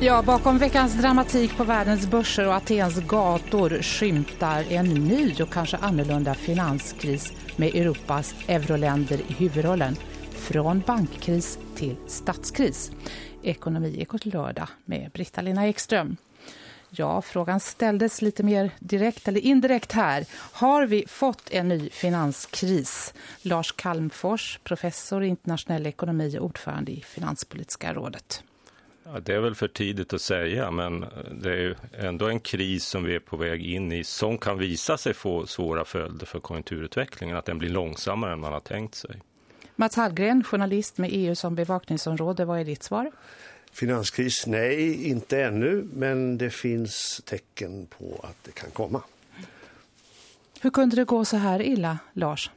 Ja, bakom veckans dramatik på världens börser och Atens gator skymtar en ny och kanske annorlunda finanskris med Europas euroländer i huvudrollen. Från bankkris till statskris. Ekonomi Ekot lördag med Britta-Lena Ekström. Ja, frågan ställdes lite mer direkt eller indirekt här. Har vi fått en ny finanskris? Lars Kalmfors, professor i internationell ekonomi och ordförande i Finanspolitiska rådet. Ja, det är väl för tidigt att säga, men det är ändå en kris som vi är på väg in i som kan visa sig få svåra följder för konjunkturutvecklingen, att den blir långsammare än man har tänkt sig. Mats Hallgren, journalist med EU som bevakningsområde, vad är ditt svar? Finanskris? Nej, inte ännu, men det finns tecken på att det kan komma. Hur kunde det gå så här illa, Lars?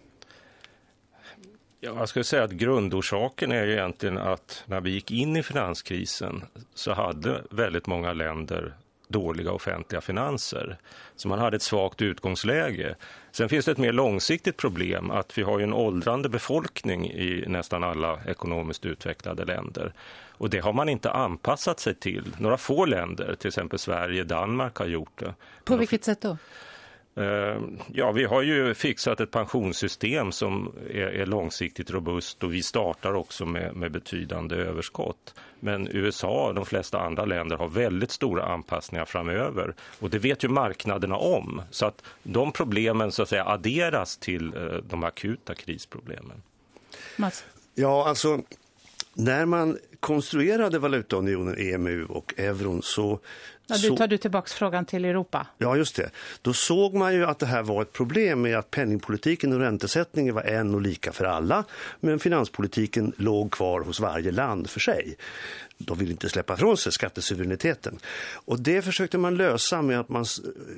Jag skulle säga att grundorsaken är egentligen att när vi gick in i finanskrisen så hade väldigt många länder dåliga offentliga finanser. Så man hade ett svagt utgångsläge. Sen finns det ett mer långsiktigt problem att vi har en åldrande befolkning i nästan alla ekonomiskt utvecklade länder. Och det har man inte anpassat sig till. Några få länder, till exempel Sverige, Danmark har gjort det. På vilket sätt då? Eh, ja, vi har ju fixat ett pensionssystem som är, är långsiktigt robust och vi startar också med, med, betydande överskott. Men USA och de flesta andra länder har väldigt stora anpassningar framöver och det vet ju marknaderna om. Så att de problemen så att säga adderas till eh, de akuta krisproblemen. Mats? Ja, alltså när man konstruerade valutaunionen EMU och euron så... Ja, du tar du tillbaka frågan till Europa. Ja, just det. Då såg man ju att det här var ett problem med att penningpolitiken och räntesättningen var en och lika för alla. Men finanspolitiken låg kvar hos varje land för sig. De vill inte släppa från sig skattesuveräniteten. Och det försökte man lösa med att man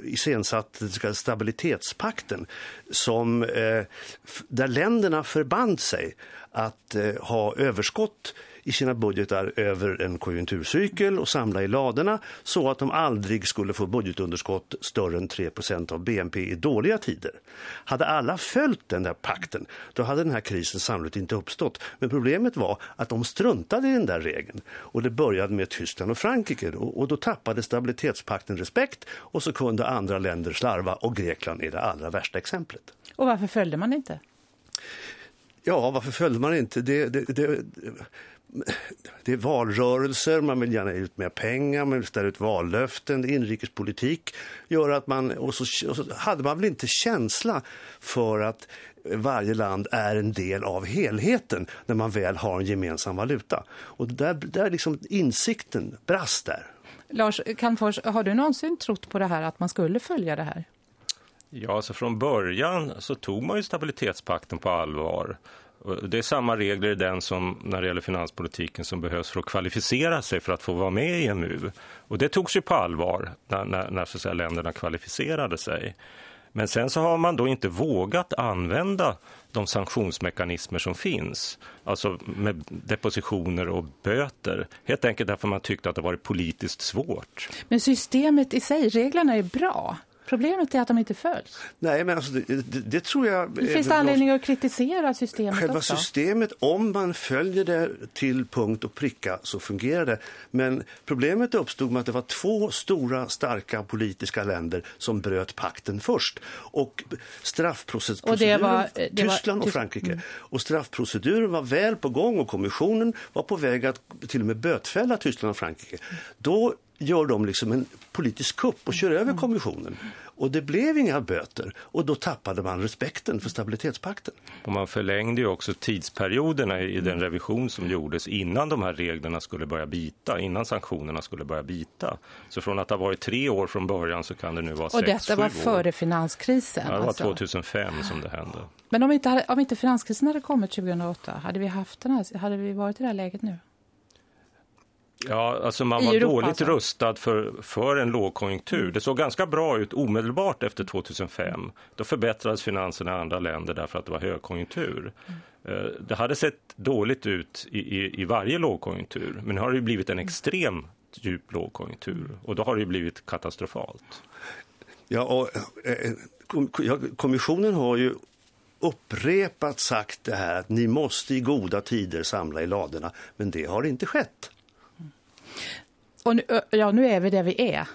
iscensatte stabilitetspakten som, eh, där länderna förband sig att eh, ha överskott i sina budgetar över en konjunkturcykel och samla i ladorna så att de aldrig skulle få budgetunderskott större än 3% av BNP i dåliga tider. Hade alla följt den där pakten då hade den här krisen sannolikt inte uppstått. Men problemet var att de struntade i den där regeln och det började med Tyskland och Frankrike och, och då tappade stabilitetspakten respekt och så kunde andra länder slarva och Grekland är det allra värsta exemplet. Och varför följde man inte? Ja, varför följde man inte? Det, det, det, det är valrörelser, man vill gärna ut mer pengar, man vill ställa ut vallöften, inrikespolitik gör att man, och så, och så hade man väl inte känsla för att varje land är en del av helheten när man väl har en gemensam valuta. Och där, där liksom insikten brast där. Lars Calmfors, har du någonsin trott på det här att man skulle följa det här? Ja, alltså från början så tog man ju stabilitetspakten på allvar. Det är samma regler i den som när det gäller finanspolitiken som behövs för att kvalificera sig för att få vara med i EMU. Och det togs ju på allvar när, när, när så att säga, länderna kvalificerade sig. Men sen så har man då inte vågat använda de sanktionsmekanismer som finns. Alltså med depositioner och böter. Helt enkelt därför man tyckte att det var politiskt svårt. Men systemet i sig, reglerna är bra. Problemet är att de inte följs. Nej, men alltså det, det, det tror jag... Det finns anledning att kritisera systemet Själva också. systemet, om man följer det till punkt och pricka så fungerar det. Men problemet uppstod med att det var två stora, starka politiska länder som bröt pakten först. Och straffproceduren, och det var, det Tyskland var, och Frankrike. Mm. Och straffproceduren var väl på gång och kommissionen var på väg att till och med bötfälla Tyskland och Frankrike. Då gör de liksom en politisk kupp och kör över kommissionen. Och det blev inga böter och då tappade man respekten för stabilitetspakten. Och man förlängde ju också tidsperioderna i den revision som gjordes innan de här reglerna skulle börja bita, innan sanktionerna skulle börja bita. Så från att ha varit tre år från början så kan det nu vara sex, Och detta var före år. finanskrisen? Ja, det var alltså. 2005 som det hände. Men om inte, om inte finanskrisen hade kommit 2008, hade vi, haft den här, hade vi varit i det här läget nu? Ja, alltså man var Europa, dåligt alltså. rustad för, för en lågkonjunktur. Det såg ganska bra ut omedelbart efter 2005. Då förbättrades finanserna i andra länder därför att det var högkonjunktur. Eh, Det hade sett dåligt ut i, i, i varje lågkonjunktur. Men nu har det ju blivit en extrem djup lågkonjunktur. Och då har det ju blivit katastrofalt. Ja, och, eh, kommissionen har ju upprepat sagt det här att ni måste i goda tider samla i ladorna. Men det har inte skett. Och nu, ja, nu är vi där vi är.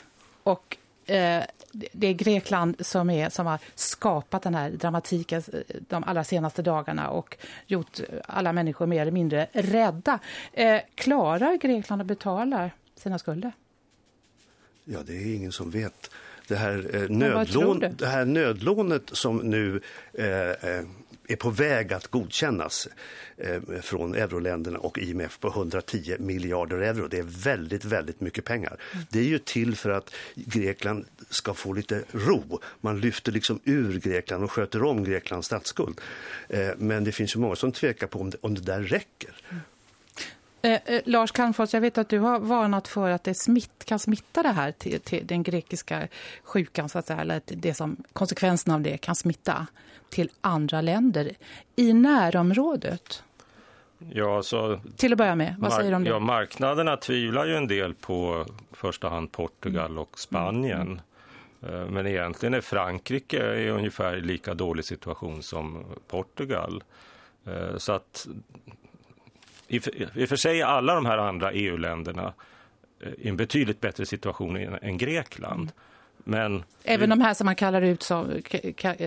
Och eh, det är Grekland som, är, som har skapat den här dramatiken eh, de allra senaste dagarna och gjort alla människor mer eller mindre rädda. Eh, klarar Grekland att betala sina skulder? Ja, det är ingen som vet. Det här, eh, nödlån, det här nödlånet som nu eh, eh är på väg att godkännas eh, från euroländerna och IMF på 110 miljarder euro. Det är väldigt, väldigt mycket pengar. Mm. Det är ju till för att Grekland ska få lite ro. Man lyfter liksom ur Grekland och sköter om Greklands statsskuld. Eh, men det finns ju många som tvekar på om det, om det där räcker. Eh, eh, Lars Calmfors, jag vet att du har varnat för att det smitt, kan smitta det här till, till, den grekiska sjukan, så att säga, eller det som, konsekvenserna av det kan smitta till andra länder i närområdet. Ja, så, till att börja med, vad säger du om det? Ja, marknaderna tvivlar ju en del på första hand Portugal och Spanien. Mm. Men egentligen är Frankrike i ungefär lika dålig situation som Portugal. Eh, så att i, i och för sig är alla de här andra EU-länderna eh, i en betydligt bättre situation än Grekland. Men Även de här som man kallar ut som,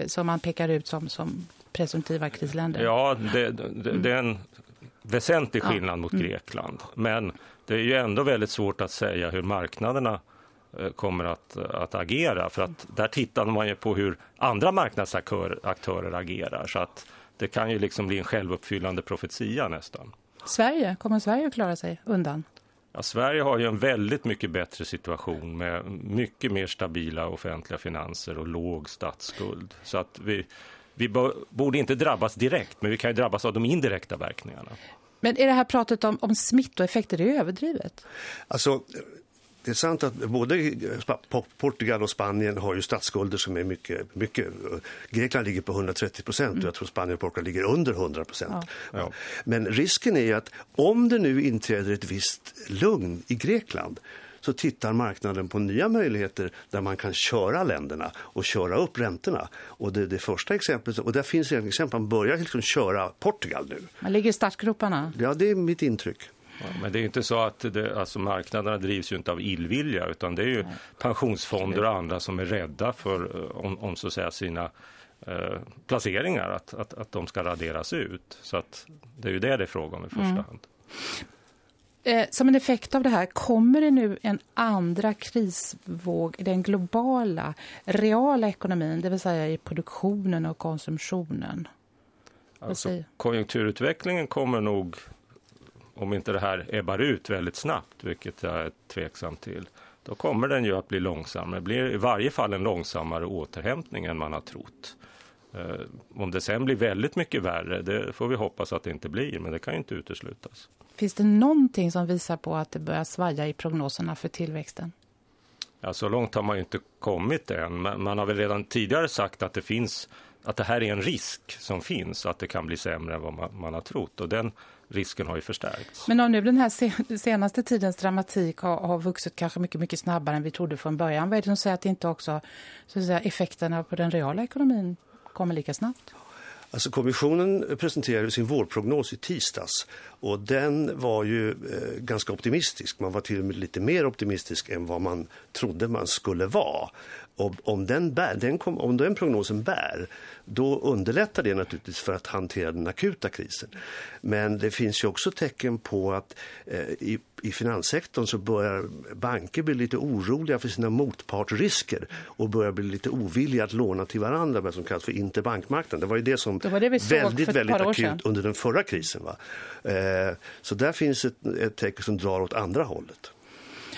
som man pekar ut som, som presumtiva krisländer? Ja, det, det, det är en väsentlig skillnad mot mm. Grekland. Men det är ju ändå väldigt svårt att säga hur marknaderna eh, kommer att, att agera. För att där tittar man ju på hur andra marknadsaktörer agerar. Så att det kan ju liksom bli en självuppfyllande profetia nästan. Sverige, kommer Sverige att klara sig undan? Ja, Sverige har ju en väldigt mycket bättre situation med mycket mer stabila offentliga finanser och låg statsskuld. Så att vi, vi borde inte drabbas direkt, men vi kan ju drabbas av de indirekta verkningarna. Men är det här pratet om, om smittoeffekter det är överdrivet? Alltså det är sant att både Portugal och Spanien har ju statsskulder som är mycket, mycket Grekland ligger på 130 procent mm. och jag tror Spanien och Portugal ligger under 100 procent. Ja. Ja. Men risken är att om det nu inträder ett visst lugn i Grekland så tittar marknaden på nya möjligheter där man kan köra länderna och köra upp räntorna. Och det, det första exemplet, och där finns ett exempel, man börjar liksom köra Portugal nu. Man ligger i startgroparna. Ja, det är mitt intryck. Ja, men det är inte så att det, alltså marknaderna drivs ju inte av illvilja utan det är ju Nej. pensionsfonder och andra som är rädda för eh, om, om så att säga sina eh, placeringar att, att, att de ska raderas ut. Så att det är ju det det är fråga om i första mm. hand. Eh, som en effekt av det här, kommer det nu en andra krisvåg i den globala, reala ekonomin, det vill säga i produktionen och konsumtionen? Alltså, konjunkturutvecklingen kommer nog om inte det här ebbar ut väldigt snabbt, vilket jag är tveksam till, då kommer den ju att bli långsammare. Det blir i varje fall en långsammare återhämtning än man har trott. Eh, om det sen blir väldigt mycket värre, det får vi hoppas att det inte blir, men det kan ju inte uteslutas. Finns det någonting som visar på att det börjar svaja i prognoserna för tillväxten? Ja, så långt har man ju inte kommit än, men man har väl redan tidigare sagt att det finns att det här är en risk som finns, att det kan bli sämre än vad man, man har trott. Och den risken har ju förstärkts. Men om nu den här senaste tidens dramatik har, har vuxit kanske mycket, mycket snabbare än vi trodde från början, vad är det som säger att inte också så att säga, effekterna på den reala ekonomin kommer lika snabbt? Alltså kommissionen presenterade sin vårprognos i tisdags och den var ju eh, ganska optimistisk. Man var till och med lite mer optimistisk än vad man trodde man skulle vara. Och om den, bär, den kom, om den prognosen bär, då underlättar det naturligtvis för att hantera den akuta krisen. Men det finns ju också tecken på att eh, i, i finanssektorn så börjar banker bli lite oroliga för sina motpartrisker och börjar bli lite ovilliga att låna till varandra med som kallas för interbankmarknaden. Det var ju det som det det väldigt, väldigt akut under den förra krisen. Va? Eh, så där finns ett, ett tecken som drar åt andra hållet.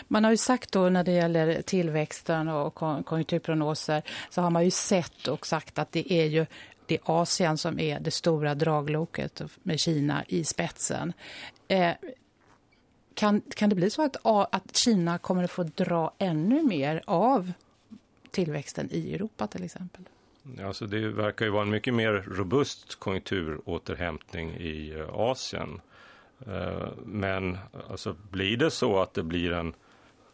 Man har ju sagt då när det gäller tillväxten och konjunkturprognoser så har man ju sett och sagt att det är ju det är Asien som är det stora dragloket med Kina i spetsen. Eh, kan, kan det bli så att, att Kina kommer att få dra ännu mer av tillväxten i Europa till exempel? Alltså det verkar ju vara en mycket mer robust konjunkturåterhämtning i eh, Asien. Eh, men alltså blir det så att det blir en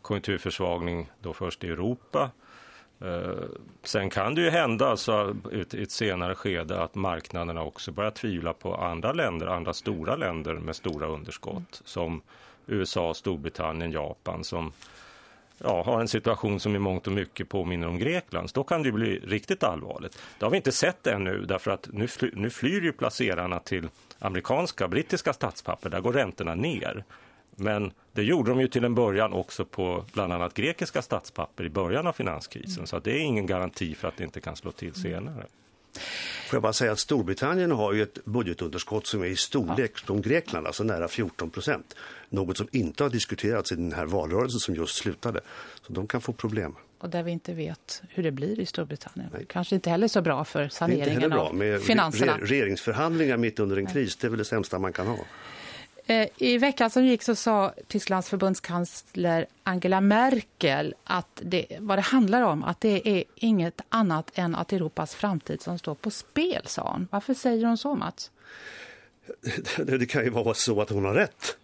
konjunkturförsvagning då först i Europa eh, sen kan det ju hända alltså, i ett senare skede att marknaderna också börjar tvivla på andra länder, andra stora länder med stora underskott mm. som USA, Storbritannien, Japan som ja, har en situation som i mångt och mycket påminner om Greklands. Då kan det bli riktigt allvarligt. Det har vi inte sett ännu därför att nu, fly, nu flyr ju placerarna till amerikanska, brittiska statspapper. Där går räntorna ner. Men det gjorde de ju till en början också på bland annat grekiska statspapper i början av finanskrisen. Så det är ingen garanti för att det inte kan slå till senare. Får jag bara säga att Storbritannien har ju ett budgetunderskott som är i storlek ja. som Grekland, alltså nära 14 procent. Något som inte har diskuterats i den här valrörelsen som just slutade. Så de kan få problem. Och där vi inte vet hur det blir i Storbritannien. Nej. Kanske inte heller så bra för saneringen bra. Med finanserna. regeringsförhandlingar mitt under en kris, det är väl det sämsta man kan ha. Eh, I veckan som gick så sa Tysklands förbundskansler Angela Merkel att det, vad det handlar om att det är inget annat än att Europas framtid som står på spel, sa hon. Varför säger hon så, Mats? Det kan ju vara så att hon har rätt.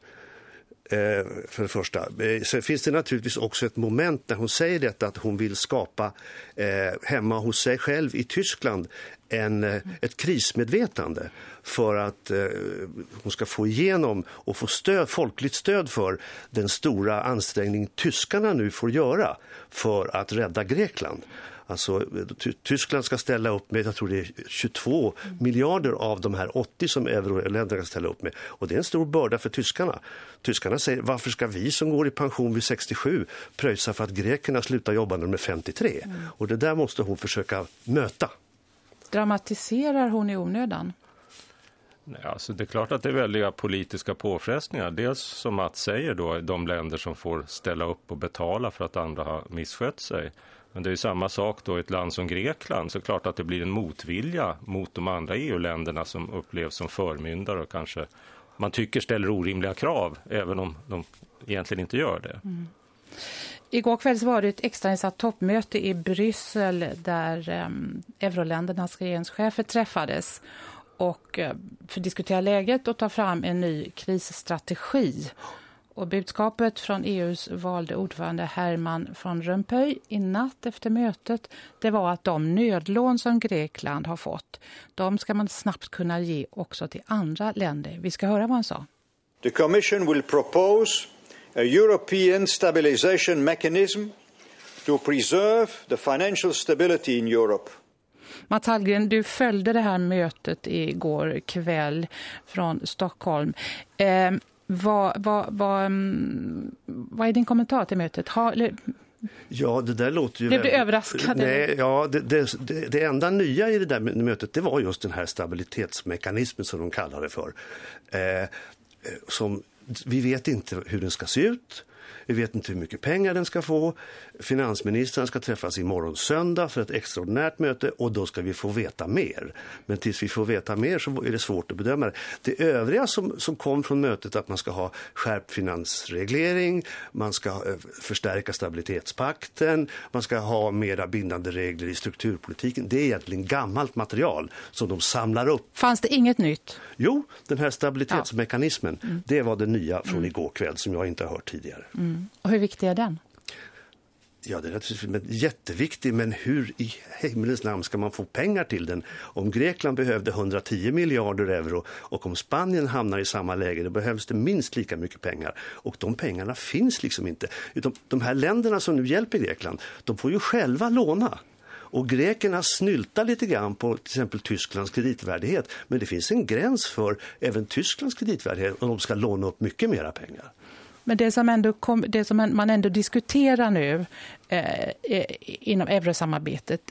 Eh, för det första. Eh, sen finns det naturligtvis också ett moment när hon säger detta att hon vill skapa eh, hemma hos sig själv i Tyskland en, eh, ett krismedvetande för att eh, hon ska få igenom och få stöd, folkligt stöd för den stora ansträngning tyskarna nu får göra för att rädda Grekland. Alltså, Tyskland ska ställa upp med, jag tror det är 22 mm. miljarder av de här 80 som euroländerna ska ställa upp med. Och det är en stor börda för tyskarna. Tyskarna säger, varför ska vi som går i pension vid 67 pröjsa för att grekerna slutar jobba när de är 53? Mm. Och det där måste hon försöka möta. Dramatiserar hon i onödan? Nej, alltså det är klart att det är väldiga politiska påfrestningar. Dels som Mats säger då, de länder som får ställa upp och betala för att andra har misskött sig. Men det är ju samma sak då i ett land som Grekland. Så klart att det blir en motvilja mot de andra EU-länderna som upplevs som förmyndare och kanske man tycker ställer orimliga krav även om de egentligen inte gör det. Mm. Igår kväll var det ett extrainsatt toppmöte i Bryssel där eh, euroländernas regeringschefer träffades och eh, för att diskutera läget och ta fram en ny krisstrategi. Och budskapet från EUs valde ordförande Herman von Rompuy i natt efter mötet det var att de nödlån som Grekland har fått de ska man snabbt kunna ge också till andra länder. Vi ska höra vad han sa. The Commission will propose a European stabilization mechanism to preserve the financial stability in Europe. Mats Hallgren, du följde det här mötet igår kväll från Stockholm. Eh, vad, vad, vad, mm, vad är din kommentar till mötet? Har, Ja, det där låter ju... Blev du överraskad? Nej, ja, det, det, det, det, enda nya i det där mötet det var just den här stabilitetsmekanismen som de kallar det för. Eh, eh som vi vet inte hur den ska se ut. Vi vet inte hur mycket pengar den ska få. Finansministern ska träffas imorgon söndag för ett extraordinärt möte och då ska vi få veta mer. Men tills vi får veta mer så är det svårt att bedöma det. Det övriga som, som kom från mötet att man ska ha skärpt finansreglering, man ska eh, förstärka stabilitetspakten, man ska ha mera bindande regler i strukturpolitiken. Det är egentligen gammalt material som de samlar upp. Fanns det inget nytt? Jo, den här stabilitetsmekanismen, ja. mm. det var det nya från mm. igår kväll som jag inte har hört tidigare. Mm. Och hur viktig är den? Ja, den är naturligtvis jätteviktig, men hur i himlens namn ska man få pengar till den? Om Grekland behövde 110 miljarder euro och om Spanien hamnar i samma läge, då behövs det minst lika mycket pengar. Och de pengarna finns liksom inte. Utan de här länderna som nu hjälper Grekland, de får ju själva låna. Och grekerna snyltar lite grann på till exempel Tysklands kreditvärdighet. Men det finns en gräns för även Tysklands kreditvärdighet om de ska låna upp mycket mera pengar. Men det som, ändå kom, det som man ändå diskuterar nu eh, inom eurosamarbetet,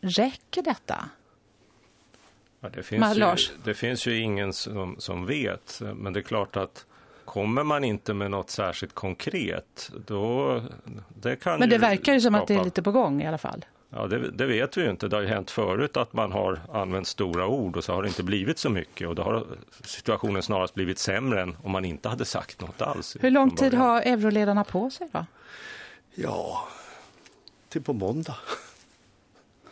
räcker detta? Ja, det, finns ju, det finns ju ingen som, som vet, men det är klart att kommer man inte med något särskilt konkret, då det kan Men det verkar ju som skapa... att det är lite på gång i alla fall. Ja, det, det, vet vi ju inte. Det har ju hänt förut att man har använt stora ord och så har det inte blivit så mycket. Och då har situationen snarast blivit sämre än om man inte hade sagt något alls. Hur lång tid har euroledarna på sig då? Ja, till på måndag.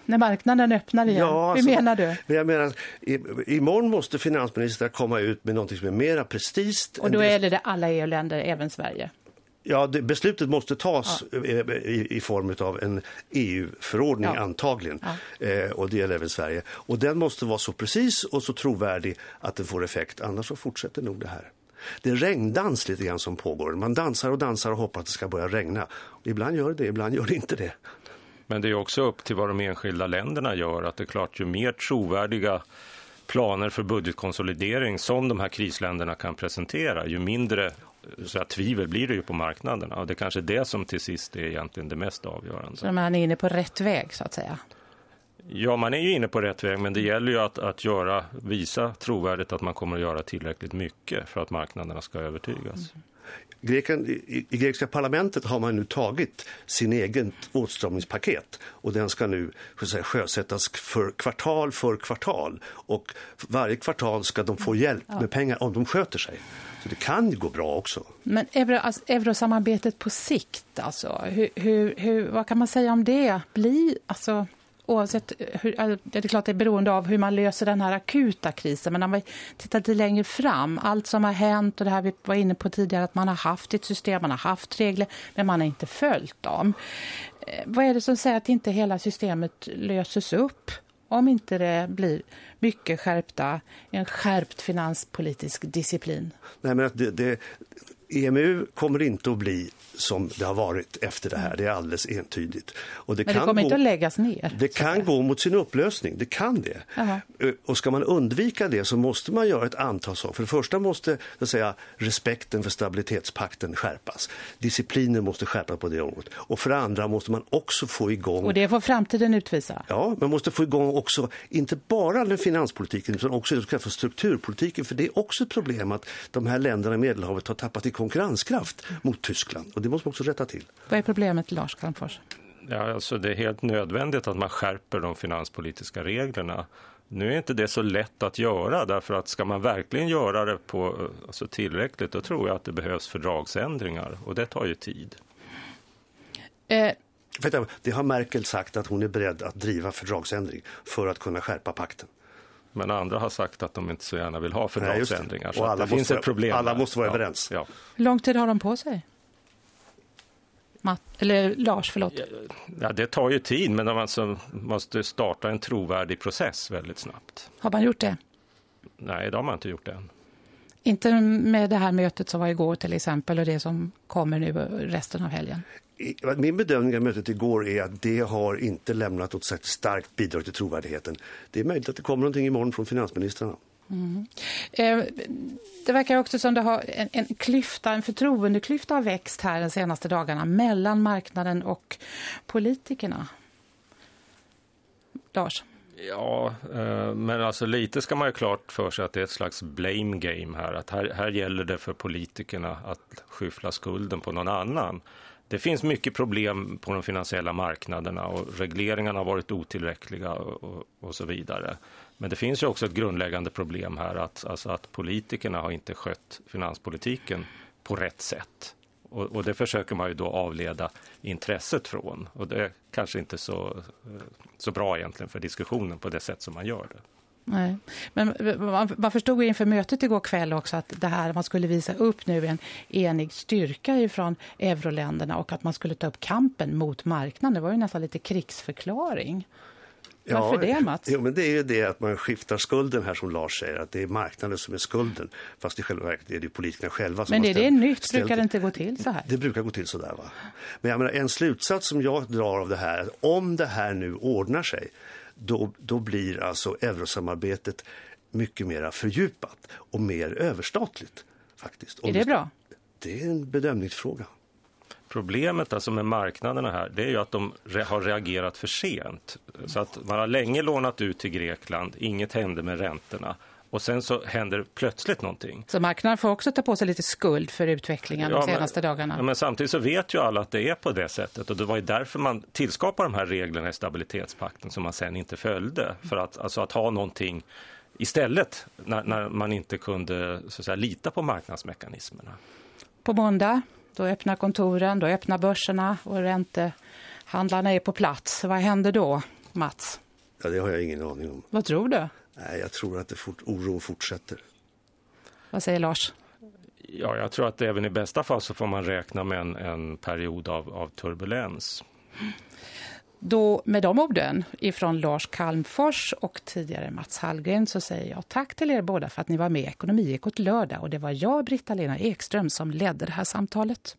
När marknaden öppnar igen. Ja, alltså, Hur menar du? Jag menar, i, imorgon måste finansministern komma ut med något som är mera prestigt. Och då är det alla EU-länder, även Sverige? Ja, det, beslutet måste tas ja. i, i, form av en EU-förordning ja. antagligen. Ja. Eh, och det gäller även Sverige. Och den måste vara så precis och så trovärdig att den får effekt. Annars så fortsätter nog det här. Det är regndans lite grann som pågår. Man dansar och dansar och hoppas att det ska börja regna. Ibland gör det det, ibland gör det inte det. Men det är också upp till vad de enskilda länderna gör. Att det är klart, ju mer trovärdiga planer för budgetkonsolidering som de här krisländerna kan presentera, ju mindre så att tvivel blir det ju på marknaderna. Och det är kanske det som till sist är egentligen det mest avgörande. Så man är inne på rätt väg så att säga? Ja, man är ju inne på rätt väg men det gäller ju att, att göra, visa trovärdigt att man kommer att göra tillräckligt mycket för att marknaderna ska övertygas. Mm. Greken, i, I grekiska parlamentet har man nu tagit sin egen åtstramningspaket och den ska nu säga, sjösättas för kvartal för kvartal och varje kvartal ska de få hjälp med pengar om de sköter sig. Så det kan ju gå bra också. Men euro, alltså, eurosamarbetet på sikt, alltså, hur, hur, hur, vad kan man säga om det? Blir, alltså, oavsett hur, alltså, det är klart det är beroende av hur man löser den här akuta krisen men om vi tittar lite längre fram allt som har hänt och det här vi var inne på tidigare att man har haft ett system, man har haft regler men man har inte följt dem. Eh, vad är det som säger att inte hela systemet löses upp om inte det blir mycket skärpta, en skärpt finanspolitisk disciplin? Nej men det, det, EMU kommer inte att bli som det har varit efter det här. Det är alldeles entydigt. Och det Men det kommer gå, inte att läggas ner? Det kan gå mot sin upplösning, det kan det. Aha. Eh, och ska man undvika det så måste man göra ett antal saker. För det första måste så säga, respekten för stabilitetspakten skärpas. Disciplinen måste skärpas på det området. Och för det andra måste man också få igång... Och det får framtiden utvisa? Ja, man måste få igång också, inte bara den finanspolitiken utan också strukturpolitiken. För det är också ett problem att de här länderna i Medelhavet har tappat i konkurrenskraft mot Tyskland. Och det måste man också rätta till. Vad är problemet, Lars Kalmfors? Ja, alltså det är helt nödvändigt att man skärper de finanspolitiska reglerna. Nu är inte det så lätt att göra därför att ska man verkligen göra det på alltså tillräckligt då tror jag att det behövs fördragsändringar och det tar ju tid. Eh. Det har Merkel sagt att hon är beredd att driva fördragsändring för att kunna skärpa pakten. Men andra har sagt att de inte så gärna vill ha fördragsändringar. Nej, och alla, det måste, ett problem alla måste vara överens. Ja. Hur lång tid har de på sig? Matt, eller Lars, förlåt. Ja, det tar ju tid men man alltså måste starta en trovärdig process väldigt snabbt. Har man gjort det? Nej, det har man inte gjort än. Inte med det här mötet som var igår till exempel och det som kommer nu resten av helgen? Min bedömning av mötet igår är att det har inte lämnat något starkt bidrag till trovärdigheten. Det är möjligt att det kommer någonting imorgon från finansministrarna. Mm. Eh, det verkar också som det har en, en klyfta, en förtroendeklyfta har växt här de senaste dagarna mellan marknaden och politikerna. Lars? Ja, eh, men alltså lite ska man ju klart för sig att det är ett slags blame game här. Att här, här gäller det för politikerna att skyffla skulden på någon annan. Det finns mycket problem på de finansiella marknaderna och regleringarna har varit otillräckliga och, och, och så vidare. Men det finns ju också ett grundläggande problem här att, alltså att politikerna har inte skött finanspolitiken på rätt sätt. Och, och, det försöker man ju då avleda intresset från. Och det är kanske inte så, så bra egentligen för diskussionen på det sätt som man gör det. Nej. Men man förstod inför mötet igår kväll också att det här man skulle visa upp nu en enig styrka från euroländerna och att man skulle ta upp kampen mot marknaden. Det var ju nästan lite krigsförklaring. Varför ja, det, Mats? Jo, men det är ju det att man skiftar skulden här som Lars säger, att det är marknaden som är skulden. Fast i själva verket är det politikerna själva som Men är det nytt? Brukar det inte gå till så här? Det brukar gå till så där va. Men jag menar, en slutsats som jag drar av det här, att om det här nu ordnar sig, då, då blir alltså eurosamarbetet mycket mer fördjupat och mer överstatligt faktiskt. Är det bra? Det är en bedömningsfråga. Problemet alltså med marknaderna här det är ju att de har reagerat för sent. Så att man har länge lånat ut till Grekland, inget hände med räntorna. Och sen så händer plötsligt någonting. Så marknaden får också ta på sig lite skuld för utvecklingen ja, de senaste men, dagarna. Ja, men samtidigt så vet ju alla att det är på det sättet. Och det var ju därför man tillskapade de här reglerna i stabilitetspakten som man sen inte följde. För att, alltså att ha någonting istället när, när man inte kunde så säga, lita på marknadsmekanismerna. På måndag då öppnar kontoren, då öppnar börserna och räntehandlarna är på plats. Vad händer då, Mats? Ja, det har jag ingen aning om. Vad tror du? Nej, jag tror att det fort, oron fortsätter. Vad säger Lars? Ja, jag tror att även i bästa fall så får man räkna med en, en period av, av turbulens. Då med de orden ifrån Lars Kalmfors och tidigare Mats Hallgren så säger jag tack till er båda för att ni var med i Ekonomiekot lördag och det var jag, Britta-Lena Ekström, som ledde det här samtalet.